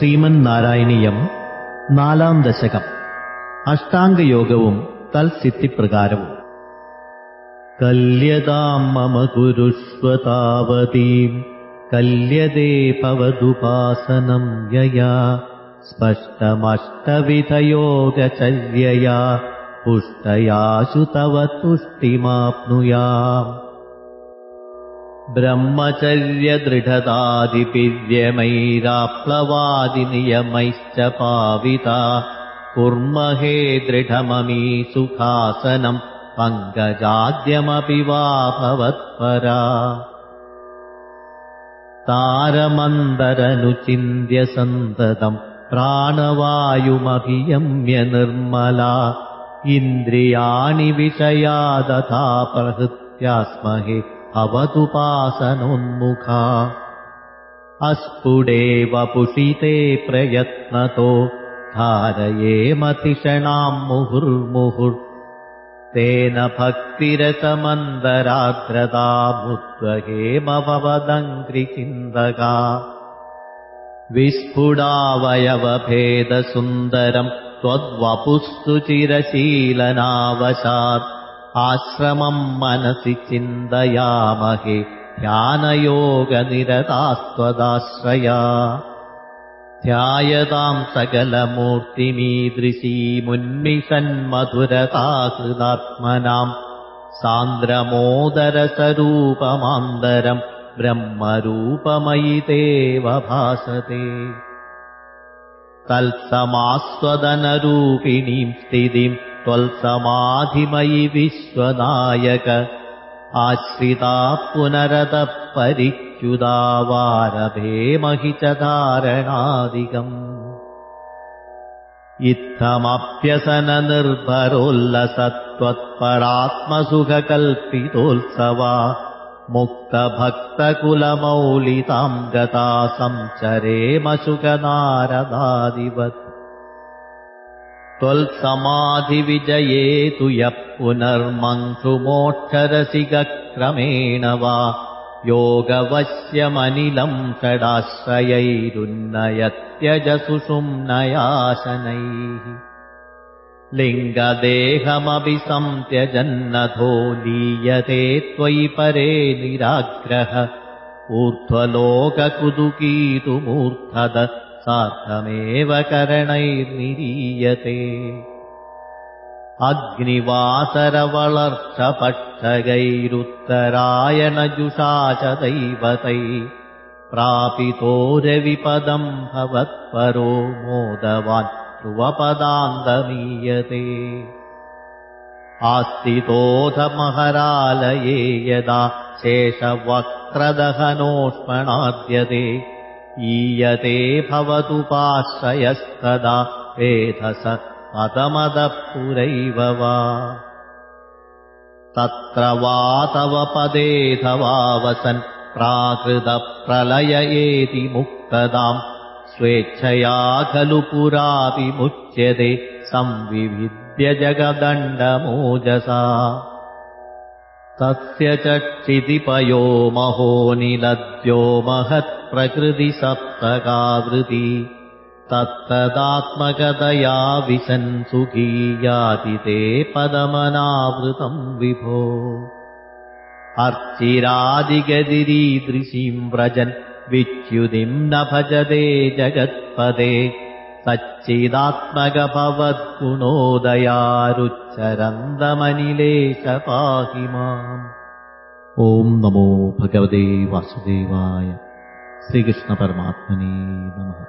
ശ്രീമന്നാരായണീയം നാലാം ദശകം അഷ്ടാംഗയോഗവും തൽസിദ്ധിപ്രകാരവും കല്യതാം മമ കുരുഷ്വതാവതീം കല്യതേ ഭവതുപാസനം യയാ സ്പഷ്ടമഷ്ടവിധയോഗചര്യയാ പുഷ്ടയാശു തവ തുഷ്ടിമാപ്നുയാം ब्रह्मचर्यदृढतादिपिर्यमैराप्लवादिनियमैश्च पाविता। कुर्महे दृढममी सुखासनम् पङ्कजाद्यमपि वा भवत्परा। तारमन्दरनुचिन्त्य सन्ततम् प्राणवायुमभियम्य निर्मला। इन्द्रियाणि विषया तथा प्रहृत्यास्महे अवतुपासनोन्मुखा। अस्फुडेव पुषिते प्रयत्नतो धारयेमतिषणाम् मुहुर्मुहुर्। तेन भूत्वहेमभवदङ्घ्रिचिन्दका विस्फुडावयवभेदसुन्दरम् त्वद्वपुस्तु चिरशीलनावशात् आश्रमम् मनसि चिन्तयामहे ध्यानयोगनिरतास्त्वदाश्रया ध्यायताम् सकलमूर्तिमीदृशीमुन्मिषन्मधुरताकृदात्मनाम् सान्द्रमोदरसरूपमान्दरम् ब्रह्मरूपमयि तेव भासते तत्समास्वदनरूपिणीम् स्थितिम् त्वल्समाधिमयि विश्वनायक। आश्रिता पुनरतः परिच्युदावारभेमहि च धारणादिकम्। इत्थमप्यसननिर्भरोल्लसत्त्वत्परात्मसुखकल्पितोत्सवा मुक्तभक्तकुलमौलिताम् गता संचरेमशुकनारदादिवत् त्वल्समाधिविजये तु यः पुनर्मन्थुमोक्षरसिकक्रमेण वा योगवश्यमनिलम् षडाश्रयैरुन्नयत्यजसुषुम्नयाशनैः लिङ्गदेहमपि संत्यजन्नथो लीयते त्वयि परे निराग्रह ऊर्ध्वलोककुदुकीतुमूर्धद सार्धमेव करणैर्निरीयते। अग्निवासरवलर्षपट्टगैरुत्तरायणजुषा च दैवतैः प्रापितो रविपदम् भवत्परो मोदवान् ध्रुवपदान्तमीयते आस्तितोऽधमहरालये यदा शेषवक्त्रदहनोष्मणाद्यते ईयते भवतुपाश्रयस्तदा वेधस पदमदः पुरैव वा। तत्र वा तव पदेधवा वसन् प्राकृतप्रलय एति मुक्तदाम्। स्वेच्छया खलु पुरापि मुच्यते संविभिद्य जगदण्डमोजसा। तस्य च क्षितिपयो महोनिलद्यो महत्प्रकृतिसप्तकावृति तत्तदात्मकतया विशन् सुखी याति ते पदमनावृतम् विभो। अर्चिरादिगदिरीदृशीम् व्रजन् विच्युतिम् न भजते जगत्पदे। सच्चिदात्मकभवद्गुणोदयारुच्चरन्दमनिलेश पाहि माम्। ॐ नमो भगवते वासुदेवाय श्रीकृष्णपरमात्मने नमः